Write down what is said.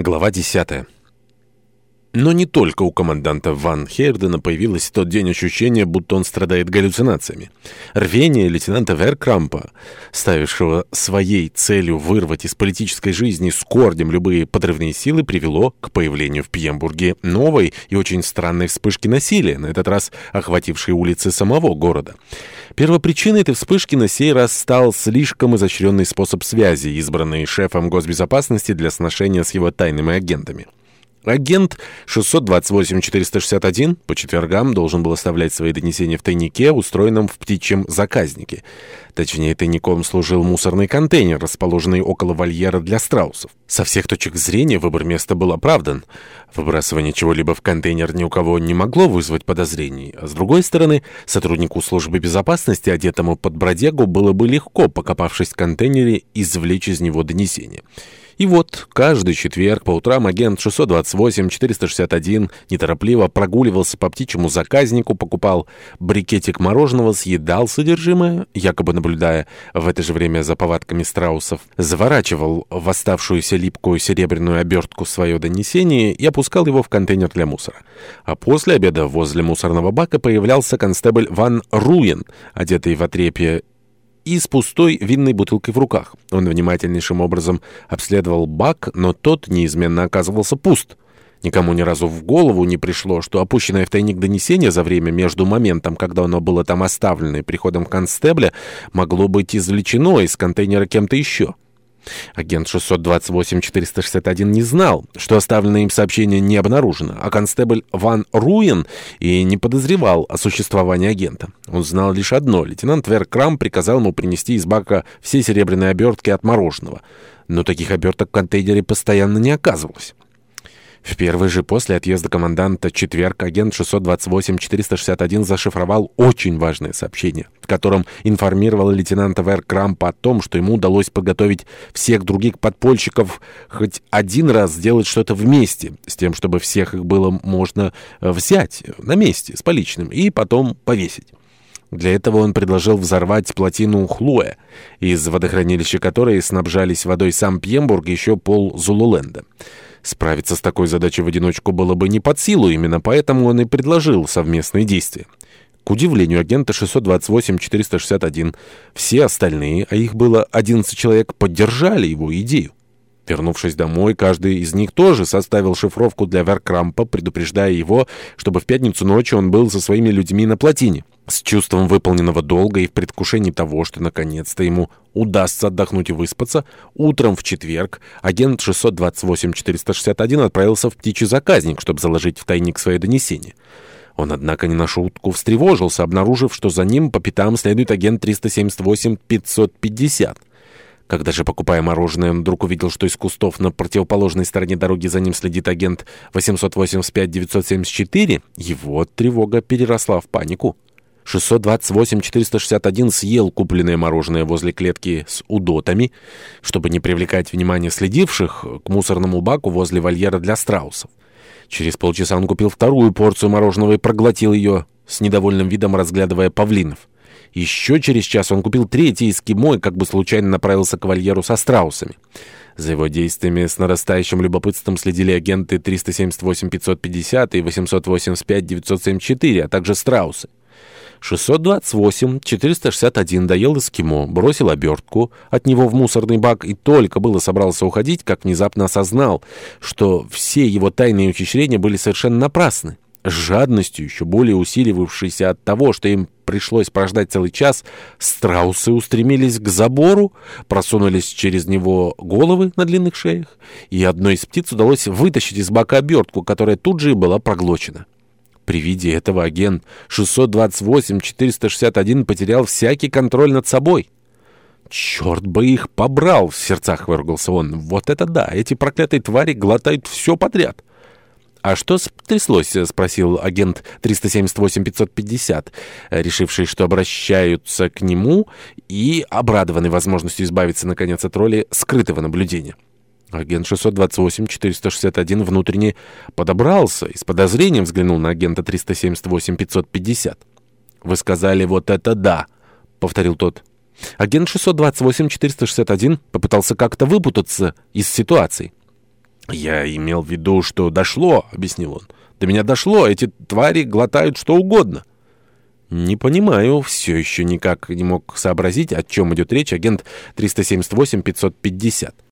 Глава 10. Но не только у команданта Ван Хердена появилось в тот день ощущение, будто он страдает галлюцинациями. Рвение лейтенанта Веркрампа, ставившего своей целью вырвать из политической жизни с корнем любые подрывные силы, привело к появлению в Пьембурге новой и очень странной вспышки насилия, на этот раз охватившей улицы самого города. Первопричиной этой вспышки на сей раз стал слишком изощренный способ связи, избранный шефом госбезопасности для сношения с его тайными агентами. Агент 628-461 по четвергам должен был оставлять свои донесения в тайнике, устроенном в птичьем заказнике. Точнее, тайником служил мусорный контейнер, расположенный около вольера для страусов. Со всех точек зрения выбор места был оправдан. Выбрасывание чего-либо в контейнер ни у кого не могло вызвать подозрений. А с другой стороны, сотруднику службы безопасности, одетому под бродягу, было бы легко, покопавшись в контейнере, извлечь из него донесение. И вот каждый четверг по утрам агент 628-461 неторопливо прогуливался по птичьему заказнику, покупал брикетик мороженого, съедал содержимое, якобы наблюдая в это же время за повадками страусов, заворачивал в оставшуюся липкую серебряную обертку свое донесение и опускал его в контейнер для мусора. А после обеда возле мусорного бака появлялся констебль Ван Руен, одетый в отрепье и с пустой винной бутылкой в руках. Он внимательнейшим образом обследовал бак, но тот неизменно оказывался пуст. Никому ни разу в голову не пришло, что опущенное в тайник донесение за время между моментом, когда оно было там оставлено, и приходом констебля, могло быть извлечено из контейнера кем-то еще. Агент 628-461 не знал, что оставленное им сообщение не обнаружено, а констебль Ван Руин и не подозревал о существовании агента. Он знал лишь одно. Лейтенант Веркрам приказал ему принести из бака все серебряные обертки от мороженого. Но таких оберток в контейнере постоянно не оказывалось. В первый же после отъезда команданта четверг агент 628-461 зашифровал очень важное сообщение, в котором информировал лейтенанта Вер Крампа о том, что ему удалось подготовить всех других подпольщиков хоть один раз сделать что-то вместе, с тем, чтобы всех их было можно э, взять на месте с поличным и потом повесить. Для этого он предложил взорвать плотину Хлуэ, из водохранилища которой снабжались водой сам Пьембург и еще пол Зулуленда. Справиться с такой задачей в одиночку было бы не под силу, именно поэтому он и предложил совместные действия. К удивлению агента 628-461, все остальные, а их было 11 человек, поддержали его идею. Вернувшись домой, каждый из них тоже составил шифровку для Веркрампа, предупреждая его, чтобы в пятницу ночью он был со своими людьми на плотине. С чувством выполненного долга и в предвкушении того, что наконец-то ему удастся отдохнуть и выспаться, утром в четверг агент 628-461 отправился в птичий заказник, чтобы заложить в тайник свои донесения. Он, однако, не на шутку встревожился, обнаружив, что за ним по пятам следует агент 378-550. Когда же, покупая мороженое, он вдруг увидел, что из кустов на противоположной стороне дороги за ним следит агент 885-974, его тревога переросла в панику. 628-461 съел купленное мороженое возле клетки с удотами, чтобы не привлекать внимание следивших к мусорному баку возле вольера для страусов. Через полчаса он купил вторую порцию мороженого и проглотил ее, с недовольным видом разглядывая павлинов. Еще через час он купил третий эскимо и как бы случайно направился к вольеру со страусами. За его действиями с нарастающим любопытством следили агенты 378-550 и 885-974, а также страусы. 628-461 доел эскимо, бросил обертку от него в мусорный бак и только было собрался уходить, как внезапно осознал, что все его тайные ухищрения были совершенно напрасны с жадностью, еще более усиливавшейся от того, что им пришлось прождать целый час, страусы устремились к забору, просунулись через него головы на длинных шеях, и одной из птиц удалось вытащить из бока обертку, которая тут же и была проглочена. При виде этого агент 628-461 потерял всякий контроль над собой. «Черт бы их побрал!» — в сердцах выругался он. «Вот это да! Эти проклятые твари глотают все подряд!» «А что стряслось?» — спросил агент 378-550, решивший, что обращаются к нему и обрадованный возможностью избавиться, наконец, от роли скрытого наблюдения. Агент 628-461 внутренне подобрался и с подозрением взглянул на агента 378-550. «Вы сказали, вот это да!» — повторил тот. Агент 628-461 попытался как-то выпутаться из ситуации. «Я имел в виду, что дошло», — объяснил он. «До меня дошло, эти твари глотают что угодно». «Не понимаю, все еще никак не мог сообразить, о чем идет речь агент 378-550».